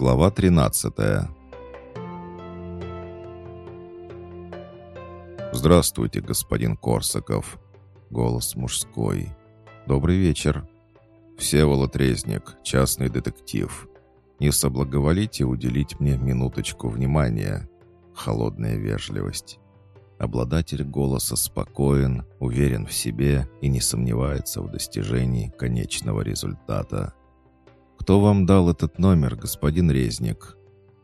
Глава 13 «Здравствуйте, господин Корсаков!» Голос мужской. «Добрый вечер!» «Всеволод Резник, частный детектив. Не соблаговолите уделить мне минуточку внимания?» Холодная вежливость. Обладатель голоса спокоен, уверен в себе и не сомневается в достижении конечного результата. «Кто вам дал этот номер, господин Резник?»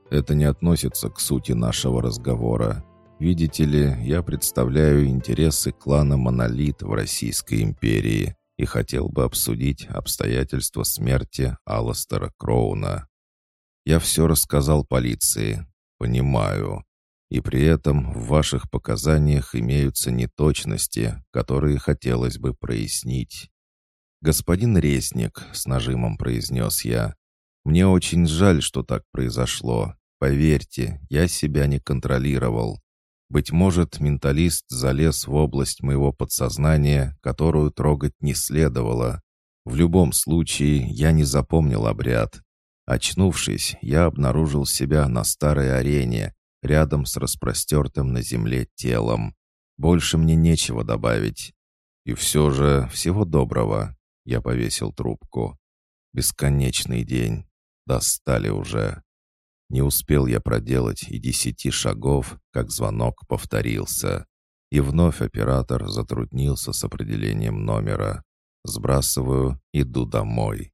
«Это не относится к сути нашего разговора. Видите ли, я представляю интересы клана «Монолит» в Российской империи и хотел бы обсудить обстоятельства смерти Алластера Кроуна. Я все рассказал полиции. Понимаю. И при этом в ваших показаниях имеются неточности, которые хотелось бы прояснить. «Господин Резник», — с нажимом произнес я, — «мне очень жаль, что так произошло. Поверьте, я себя не контролировал. Быть может, менталист залез в область моего подсознания, которую трогать не следовало. В любом случае, я не запомнил обряд. Очнувшись, я обнаружил себя на старой арене, рядом с распростертым на земле телом. Больше мне нечего добавить. И все же всего доброго. Я повесил трубку. Бесконечный день. Достали уже. Не успел я проделать и десяти шагов, как звонок повторился. И вновь оператор затруднился с определением номера. Сбрасываю, иду домой.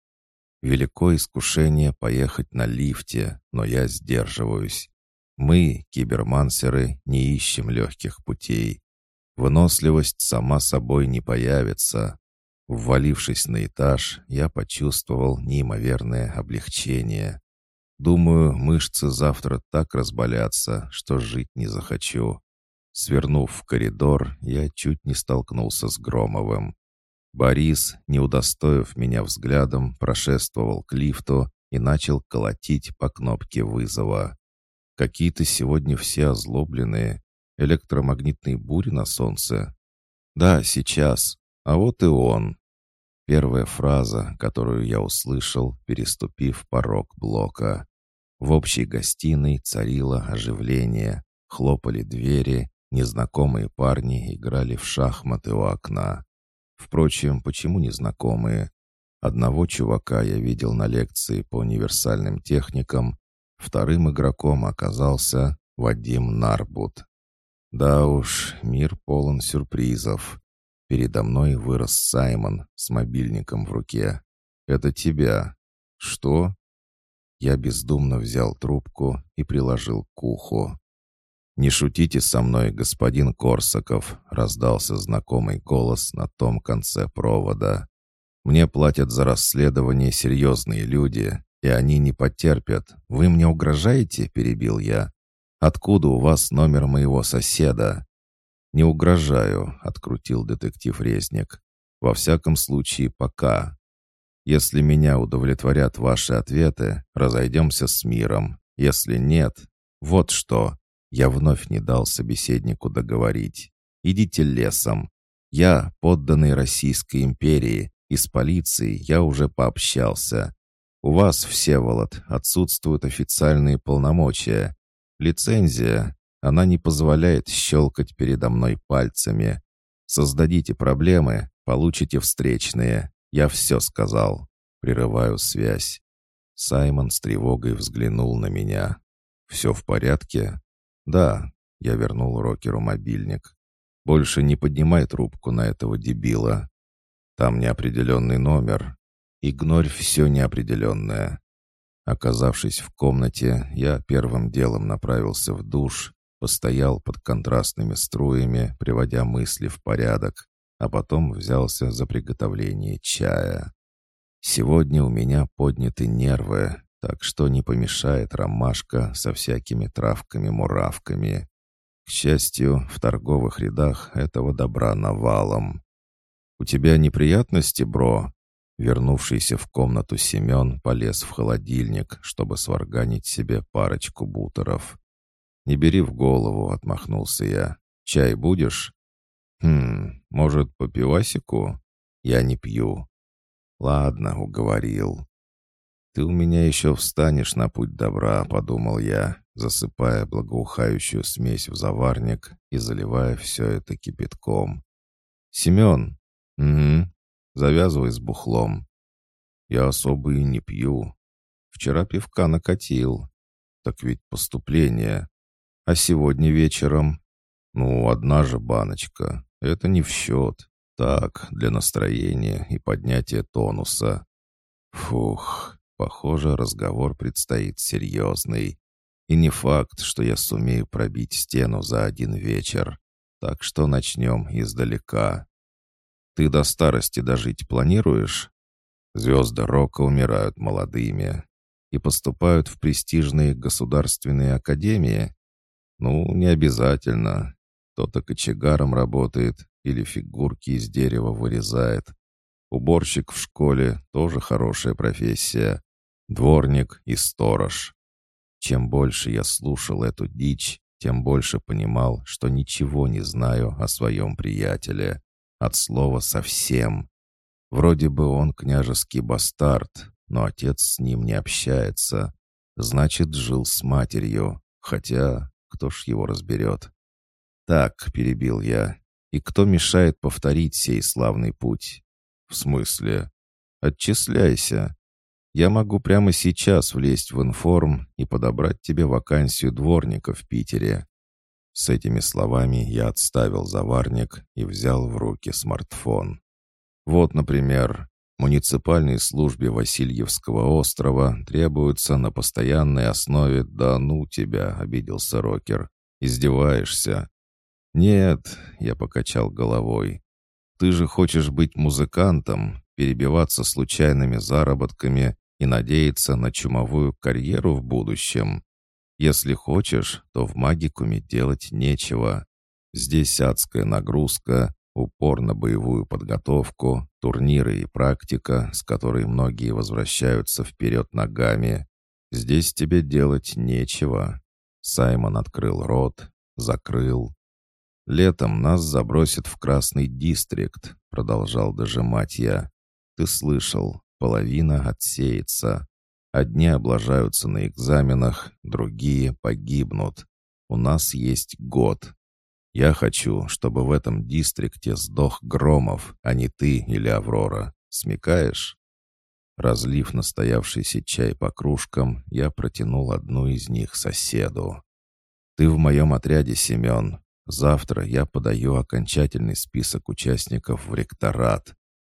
Великое искушение поехать на лифте, но я сдерживаюсь. Мы, кибермансеры, не ищем легких путей. Выносливость сама собой не появится. Ввалившись на этаж, я почувствовал неимоверное облегчение. Думаю, мышцы завтра так разболятся, что жить не захочу. Свернув в коридор, я чуть не столкнулся с Громовым. Борис, не удостоив меня взглядом, прошествовал к лифту и начал колотить по кнопке вызова. Какие-то сегодня все озлобленные. Электромагнитные бури на солнце. Да, сейчас. А вот и он. Первая фраза, которую я услышал, переступив порог блока. В общей гостиной царило оживление. Хлопали двери, незнакомые парни играли в шахматы у окна. Впрочем, почему незнакомые? Одного чувака я видел на лекции по универсальным техникам, Вторым игроком оказался Вадим Нарбут. Да уж, мир полон сюрпризов. Передо мной вырос Саймон с мобильником в руке. «Это тебя». «Что?» Я бездумно взял трубку и приложил к уху. «Не шутите со мной, господин Корсаков», — раздался знакомый голос на том конце провода. «Мне платят за расследование серьезные люди, и они не потерпят. Вы мне угрожаете?» — перебил я. «Откуда у вас номер моего соседа?» «Не угрожаю», — открутил детектив Резник. «Во всяком случае, пока. Если меня удовлетворят ваши ответы, разойдемся с миром. Если нет, вот что». Я вновь не дал собеседнику договорить. «Идите лесом. Я подданный Российской империи, и с полицией я уже пообщался. У вас, Всеволод, отсутствуют официальные полномочия. Лицензия, она не позволяет щелкать передо мной пальцами. Создадите проблемы, получите встречные. Я все сказал. Прерываю связь. Саймон с тревогой взглянул на меня. «Все в порядке?» «Да», — я вернул Рокеру мобильник. «Больше не поднимай трубку на этого дебила. Там неопределенный номер. Игнорь все неопределенное. Оказавшись в комнате, я первым делом направился в душ, постоял под контрастными струями, приводя мысли в порядок, а потом взялся за приготовление чая. Сегодня у меня подняты нервы, так что не помешает ромашка со всякими травками-муравками. К счастью, в торговых рядах этого добра навалом. «У тебя неприятности, бро?» Вернувшийся в комнату Семен полез в холодильник, чтобы сварганить себе парочку бутеров. «Не бери в голову», — отмахнулся я. «Чай будешь?» «Хм, может, по пивасику?» «Я не пью». «Ладно, уговорил». ты у меня еще встанешь на путь добра», — подумал я, засыпая благоухающую смесь в заварник и заливая все это кипятком. «Семен!» «Угу. Завязывай с бухлом». «Я особо и не пью. Вчера пивка накатил. Так ведь поступление. А сегодня вечером? Ну, одна же баночка. Это не в счет. Так, для настроения и поднятия тонуса. Фух, похоже, разговор предстоит серьезный. И не факт, что я сумею пробить стену за один вечер. Так что начнем издалека. Ты до старости дожить планируешь? Звезды рока умирают молодыми и поступают в престижные государственные академии? Ну, не обязательно. Кто-то кочегаром работает или фигурки из дерева вырезает. Уборщик в школе тоже хорошая профессия. Дворник и сторож. Чем больше я слушал эту дичь, тем больше понимал, что ничего не знаю о своем приятеле. От слова «совсем». Вроде бы он княжеский бастард, но отец с ним не общается. Значит, жил с матерью, хотя кто ж его разберет. «Так», — перебил я, — «и кто мешает повторить сей славный путь?» «В смысле?» «Отчисляйся. Я могу прямо сейчас влезть в информ и подобрать тебе вакансию дворника в Питере». С этими словами я отставил заварник и взял в руки смартфон. Вот, например, Муниципальной службе Васильевского острова требуется на постоянной основе «Да ну тебя», — обиделся Рокер. «Издеваешься?» «Нет», — я покачал головой. «Ты же хочешь быть музыкантом, перебиваться случайными заработками и надеяться на чумовую карьеру в будущем. Если хочешь, то в магикуме делать нечего. Здесь адская нагрузка, упор на боевую подготовку, турниры и практика, с которой многие возвращаются вперед ногами. Здесь тебе делать нечего. Саймон открыл рот, закрыл. «Летом нас забросят в Красный Дистрикт», — продолжал дожимать я. «Ты слышал, половина отсеется. Одни облажаются на экзаменах, другие погибнут. У нас есть год, я хочу, чтобы в этом дистрикте сдох Громов, а не ты или Аврора. Смекаешь?» Разлив настоявшийся чай по кружкам, я протянул одну из них соседу. «Ты в моем отряде, Семен. Завтра я подаю окончательный список участников в ректорат.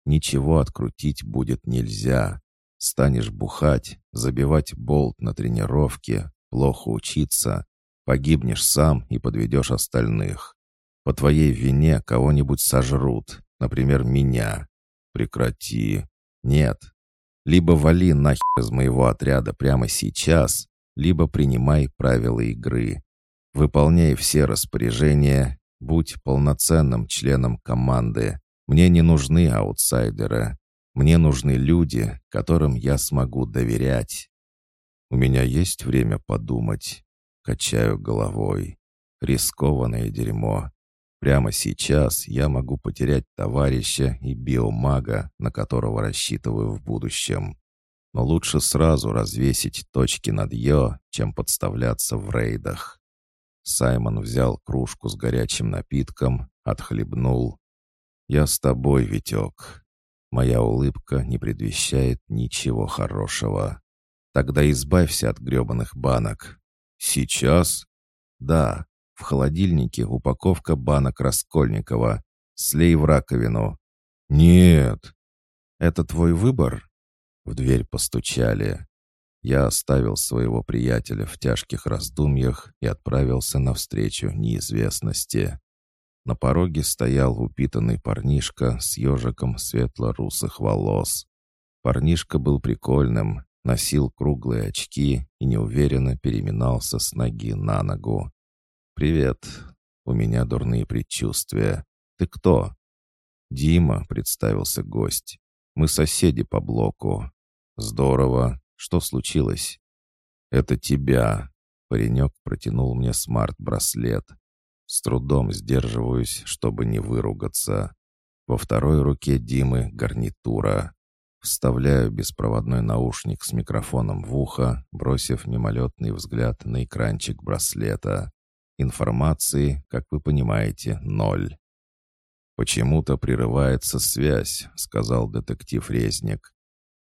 Ничего открутить будет нельзя. Станешь бухать, забивать болт на тренировке, плохо учиться, Погибнешь сам и подведешь остальных. По твоей вине кого-нибудь сожрут, например, меня. Прекрати. Нет. Либо вали нахер из моего отряда прямо сейчас, либо принимай правила игры. Выполняй все распоряжения, будь полноценным членом команды. Мне не нужны аутсайдеры. Мне нужны люди, которым я смогу доверять. У меня есть время подумать. Качаю головой. Рискованное дерьмо. Прямо сейчас я могу потерять товарища и биомага, на которого рассчитываю в будущем. Но лучше сразу развесить точки над «ё», чем подставляться в рейдах. Саймон взял кружку с горячим напитком, отхлебнул. «Я с тобой, Витек. Моя улыбка не предвещает ничего хорошего. Тогда избавься от гребаных банок, «Сейчас?» «Да, в холодильнике упаковка банок Раскольникова. Слей в раковину». «Нет». «Это твой выбор?» В дверь постучали. Я оставил своего приятеля в тяжких раздумьях и отправился навстречу неизвестности. На пороге стоял упитанный парнишка с ежиком светло-русых волос. Парнишка был прикольным, носил круглые очки и неуверенно переминался с ноги на ногу. «Привет. У меня дурные предчувствия. Ты кто?» «Дима», — представился гость. «Мы соседи по блоку». «Здорово. Что случилось?» «Это тебя». Паренек протянул мне смарт-браслет. С трудом сдерживаюсь, чтобы не выругаться. Во второй руке Димы гарнитура. Вставляю беспроводной наушник с микрофоном в ухо, бросив мимолетный взгляд на экранчик браслета. Информации, как вы понимаете, ноль. «Почему-то прерывается связь», — сказал детектив Резник.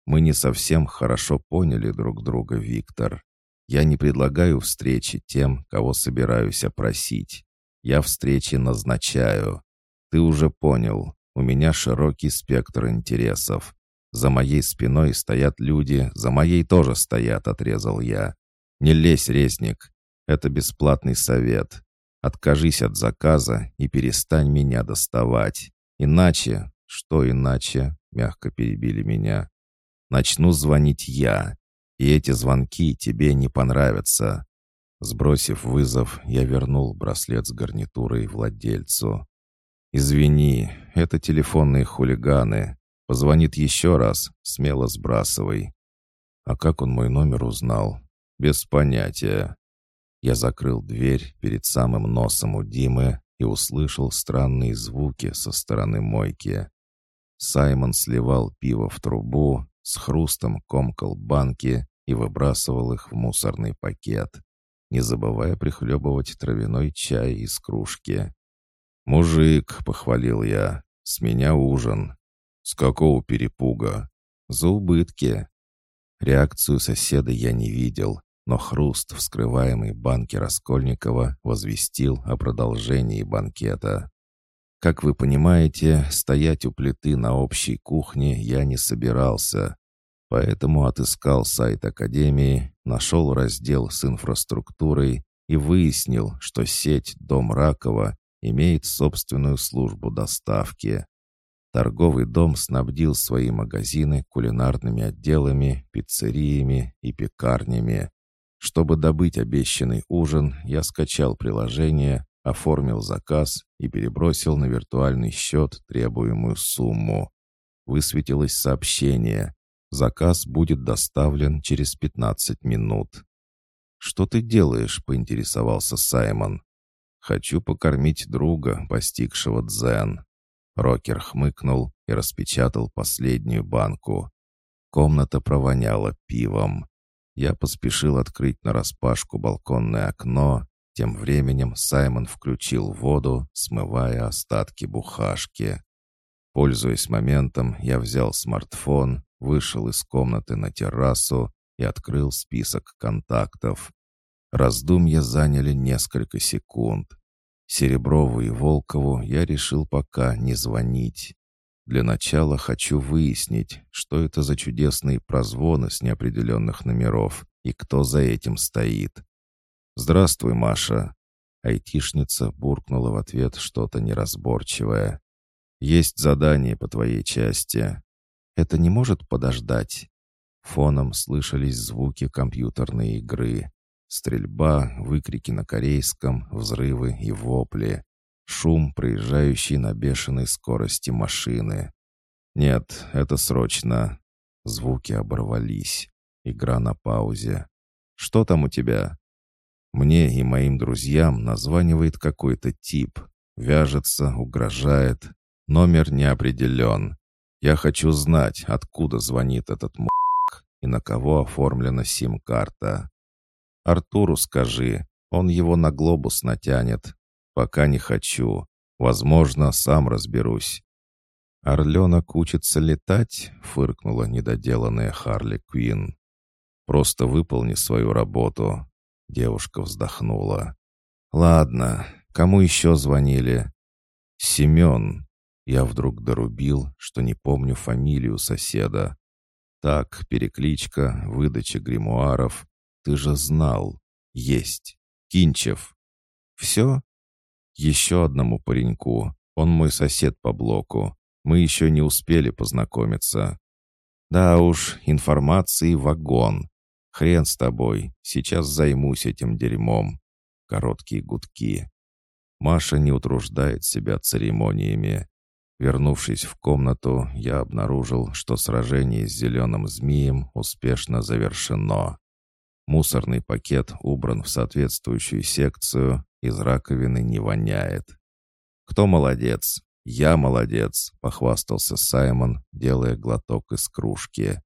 «Мы не совсем хорошо поняли друг друга, Виктор. Я не предлагаю встречи тем, кого собираюсь опросить. Я встречи назначаю. Ты уже понял, у меня широкий спектр интересов. За моей спиной стоят люди, за моей тоже стоят, отрезал я. Не лезь, резник. Это бесплатный совет. Откажись от заказа и перестань меня доставать. Иначе, что иначе, мягко перебили меня. Начну звонить я. И эти звонки тебе не понравятся. Сбросив вызов, я вернул браслет с гарнитурой владельцу. «Извини, это телефонные хулиганы. Позвонит еще раз, смело сбрасывай. А как он мой номер узнал? Без понятия. Я закрыл дверь перед самым носом у Димы и услышал странные звуки со стороны мойки. Саймон сливал пиво в трубу, с хрустом комкал банки и выбрасывал их в мусорный пакет, не забывая прихлебывать травяной чай из кружки. «Мужик», — похвалил я, — «с меня ужин, «С какого перепуга?» «За убытки». Реакцию соседа я не видел, но хруст вскрываемой банки Раскольникова возвестил о продолжении банкета. Как вы понимаете, стоять у плиты на общей кухне я не собирался, поэтому отыскал сайт Академии, нашел раздел с инфраструктурой и выяснил, что сеть «Дом Ракова» имеет собственную службу доставки. Торговый дом снабдил свои магазины кулинарными отделами, пиццериями и пекарнями. Чтобы добыть обещанный ужин, я скачал приложение, оформил заказ и перебросил на виртуальный счет требуемую сумму. Высветилось сообщение. Заказ будет доставлен через 15 минут. «Что ты делаешь?» — поинтересовался Саймон. «Хочу покормить друга, постигшего дзен». Рокер хмыкнул и распечатал последнюю банку. Комната провоняла пивом. Я поспешил открыть нараспашку балконное окно. Тем временем Саймон включил воду, смывая остатки бухашки. Пользуясь моментом, я взял смартфон, вышел из комнаты на террасу и открыл список контактов. Раздумья заняли несколько секунд. Сереброву и Волкову я решил пока не звонить. Для начала хочу выяснить, что это за чудесные прозвоны с неопределенных номеров и кто за этим стоит. «Здравствуй, Маша!» Айтишница буркнула в ответ что-то неразборчивое. «Есть задание по твоей части. Это не может подождать?» Фоном слышались звуки компьютерной игры. Стрельба, выкрики на корейском, взрывы и вопли. Шум, проезжающий на бешеной скорости машины. «Нет, это срочно». Звуки оборвались. Игра на паузе. «Что там у тебя?» Мне и моим друзьям названивает какой-то тип. Вяжется, угрожает. Номер не определен. Я хочу знать, откуда звонит этот м***к и на кого оформлена сим-карта. Артуру скажи, он его на глобус натянет. Пока не хочу. Возможно, сам разберусь». «Орленок учится летать?» — фыркнула недоделанная Харли Квин. «Просто выполни свою работу». Девушка вздохнула. «Ладно, кому еще звонили?» «Семен». Я вдруг дорубил, что не помню фамилию соседа. Так, перекличка, выдача гримуаров, ты же знал. Есть. Кинчев. Все? Еще одному пареньку. Он мой сосед по блоку. Мы еще не успели познакомиться. Да уж, информации вагон. Хрен с тобой. Сейчас займусь этим дерьмом. Короткие гудки. Маша не утруждает себя церемониями. Вернувшись в комнату, я обнаружил, что сражение с зеленым змеем успешно завершено. Мусорный пакет убран в соответствующую секцию, из раковины не воняет. Кто молодец? «Я молодец», — похвастался Саймон, делая глоток из кружки.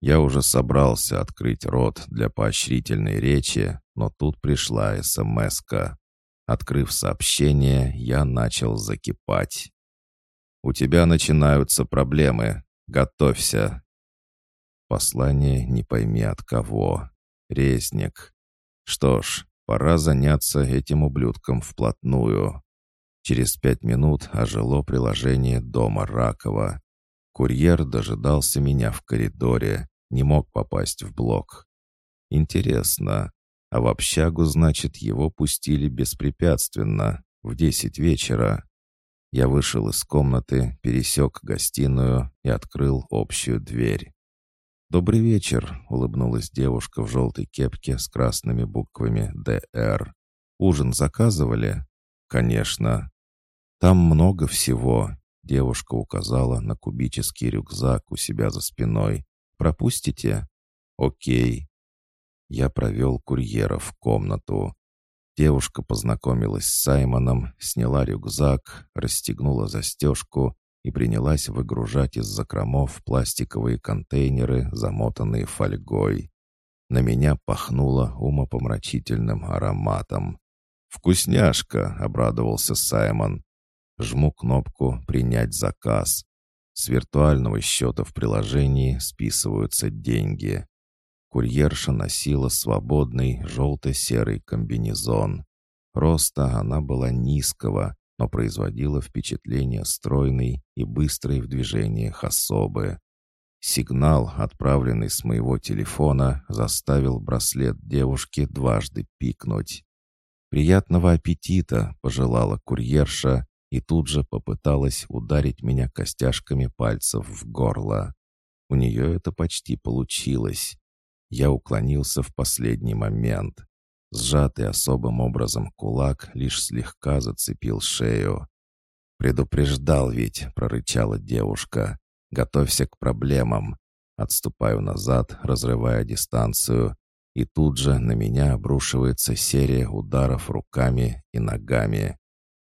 Я уже собрался открыть рот для поощрительной речи, но тут пришла СМС-ка. Открыв сообщение, я начал закипать. «У тебя начинаются проблемы. Готовься». Послание не пойми от кого. Резник. Что ж, пора заняться этим ублюдком вплотную. Через пять минут ожило приложение дома Ракова. Курьер дожидался меня в коридоре, не мог попасть в блок. Интересно, а в общагу, значит, его пустили беспрепятственно, в десять вечера. Я вышел из комнаты, пересек гостиную и открыл общую дверь. «Добрый вечер», — улыбнулась девушка в желтой кепке с красными буквами «ДР». «Ужин заказывали?» «Конечно». «Там много всего», — девушка указала на кубический рюкзак у себя за спиной. «Пропустите?» «Окей». Я провел курьера в комнату. Девушка познакомилась с Саймоном, сняла рюкзак, расстегнула застежку и принялась выгружать из закромов пластиковые контейнеры, замотанные фольгой. На меня пахнуло умопомрачительным ароматом. «Вкусняшка!» — обрадовался Саймон. Жму кнопку «Принять заказ». С виртуального счета в приложении списываются деньги. Курьерша носила свободный желто-серый комбинезон. Роста она была низкого, но производила впечатление стройной и быстрой в движениях особы. Сигнал, отправленный с моего телефона, заставил браслет девушки дважды пикнуть. «Приятного аппетита!» — пожелала курьерша и тут же попыталась ударить меня костяшками пальцев в горло. У нее это почти получилось. Я уклонился в последний момент. Сжатый особым образом кулак лишь слегка зацепил шею. «Предупреждал ведь», — прорычала девушка. «Готовься к проблемам». Отступаю назад, разрывая дистанцию, и тут же на меня обрушивается серия ударов руками и ногами.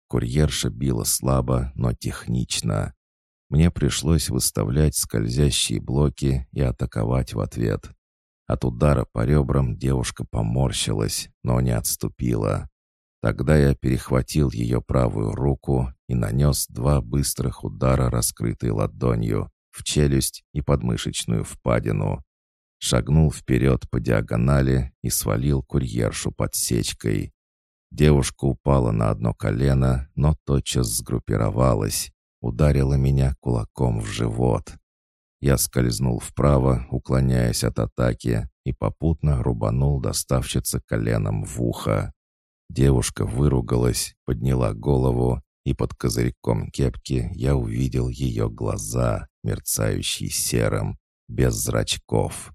Курьерша била слабо, но технично. Мне пришлось выставлять скользящие блоки и атаковать в ответ. От удара по ребрам девушка поморщилась, но не отступила. Тогда я перехватил ее правую руку и нанес два быстрых удара раскрытой ладонью в челюсть и подмышечную впадину. Шагнул вперед по диагонали и свалил курьершу подсечкой. Девушка упала на одно колено, но тотчас сгруппировалась, ударила меня кулаком в живот. Я скользнул вправо, уклоняясь от атаки, и попутно рубанул доставщице коленом в ухо. Девушка выругалась, подняла голову, и под козырьком кепки я увидел ее глаза, мерцающие серым, без зрачков.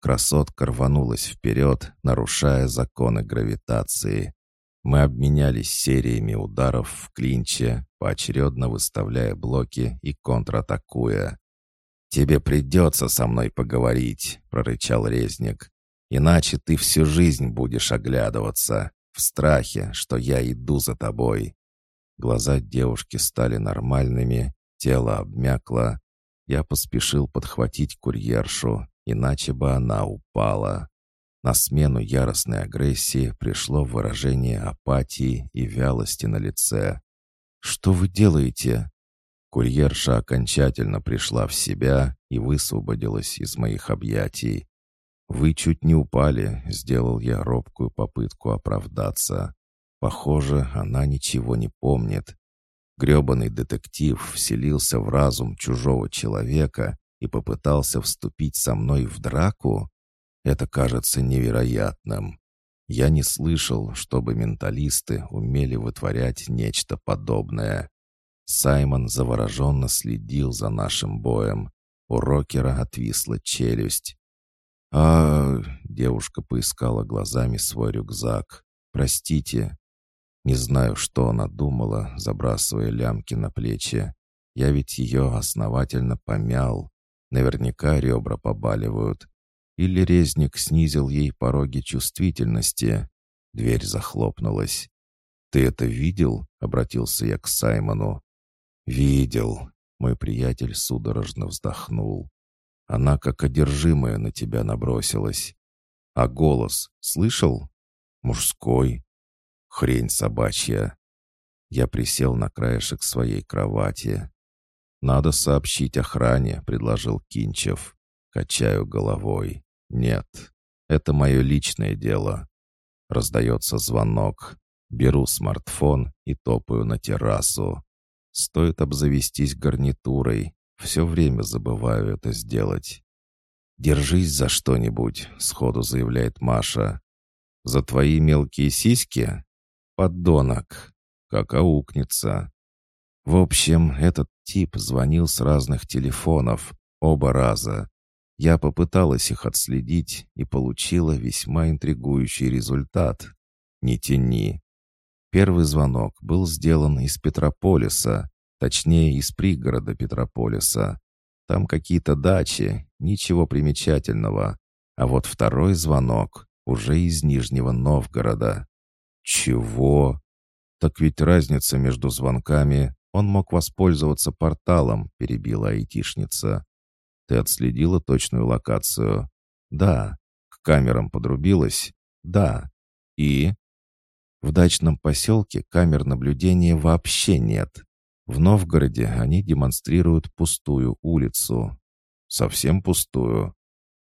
Красотка рванулась вперед, нарушая законы гравитации. Мы обменялись сериями ударов в клинче, поочередно выставляя блоки и контратакуя. «Тебе придется со мной поговорить», — прорычал резник. «Иначе ты всю жизнь будешь оглядываться, в страхе, что я иду за тобой». Глаза девушки стали нормальными, тело обмякло. Я поспешил подхватить курьершу, иначе бы она упала. На смену яростной агрессии пришло выражение апатии и вялости на лице. «Что вы делаете?» Курьерша окончательно пришла в себя и высвободилась из моих объятий. «Вы чуть не упали», — сделал я робкую попытку оправдаться. Похоже, она ничего не помнит. Гребаный детектив вселился в разум чужого человека и попытался вступить со мной в драку? Это кажется невероятным. Я не слышал, чтобы менталисты умели вытворять нечто подобное. Саймон завороженно следил за нашим боем. У Рокера отвисла челюсть. а девушка поискала глазами свой рюкзак. «Простите». Не знаю, что она думала, забрасывая лямки на плечи. Я ведь ее основательно помял. Наверняка ребра побаливают. Или резник снизил ей пороги чувствительности. Дверь захлопнулась. «Ты это видел?» — обратился я к Саймону. «Видел», — мой приятель судорожно вздохнул. «Она как одержимая на тебя набросилась. А голос слышал? Мужской. Хрень собачья». Я присел на краешек своей кровати. «Надо сообщить охране», — предложил Кинчев. Качаю головой. «Нет, это мое личное дело». Раздается звонок. Беру смартфон и топаю на террасу. Стоит обзавестись гарнитурой. Все время забываю это сделать. «Держись за что-нибудь», — сходу заявляет Маша. «За твои мелкие сиськи? Поддонок. Как аукнется». В общем, этот тип звонил с разных телефонов, оба раза. Я попыталась их отследить и получила весьма интригующий результат. Не тяни. Первый звонок был сделан из Петрополиса, точнее, из пригорода Петрополиса. Там какие-то дачи, ничего примечательного. А вот второй звонок уже из Нижнего Новгорода. Чего? Так ведь разница между звонками. Он мог воспользоваться порталом, перебила айтишница. Ты отследила точную локацию? Да. К камерам подрубилась? Да. И? В дачном поселке камер наблюдения вообще нет. В Новгороде они демонстрируют пустую улицу. Совсем пустую.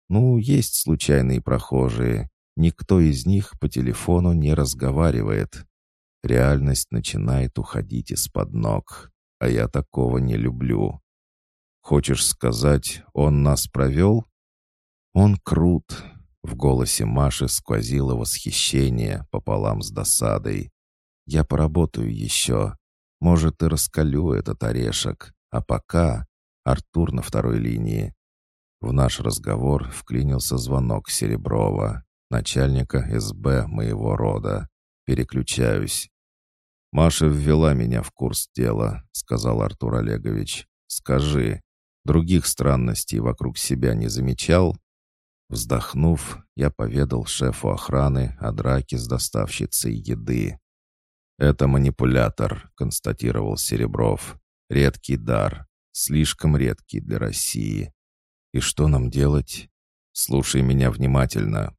Ну, есть случайные прохожие. Никто из них по телефону не разговаривает. Реальность начинает уходить из-под ног. А я такого не люблю. Хочешь сказать, он нас провел? Он крут, в голосе Маши сквозило восхищение пополам с досадой. «Я поработаю еще. Может, и раскалю этот орешек. А пока...» Артур на второй линии. В наш разговор вклинился звонок Сереброва, начальника СБ моего рода. Переключаюсь. «Маша ввела меня в курс дела», — сказал Артур Олегович. «Скажи, других странностей вокруг себя не замечал?» Вздохнув, я поведал шефу охраны о драке с доставщицей еды. «Это манипулятор», — констатировал Серебров. «Редкий дар. Слишком редкий для России. И что нам делать? Слушай меня внимательно.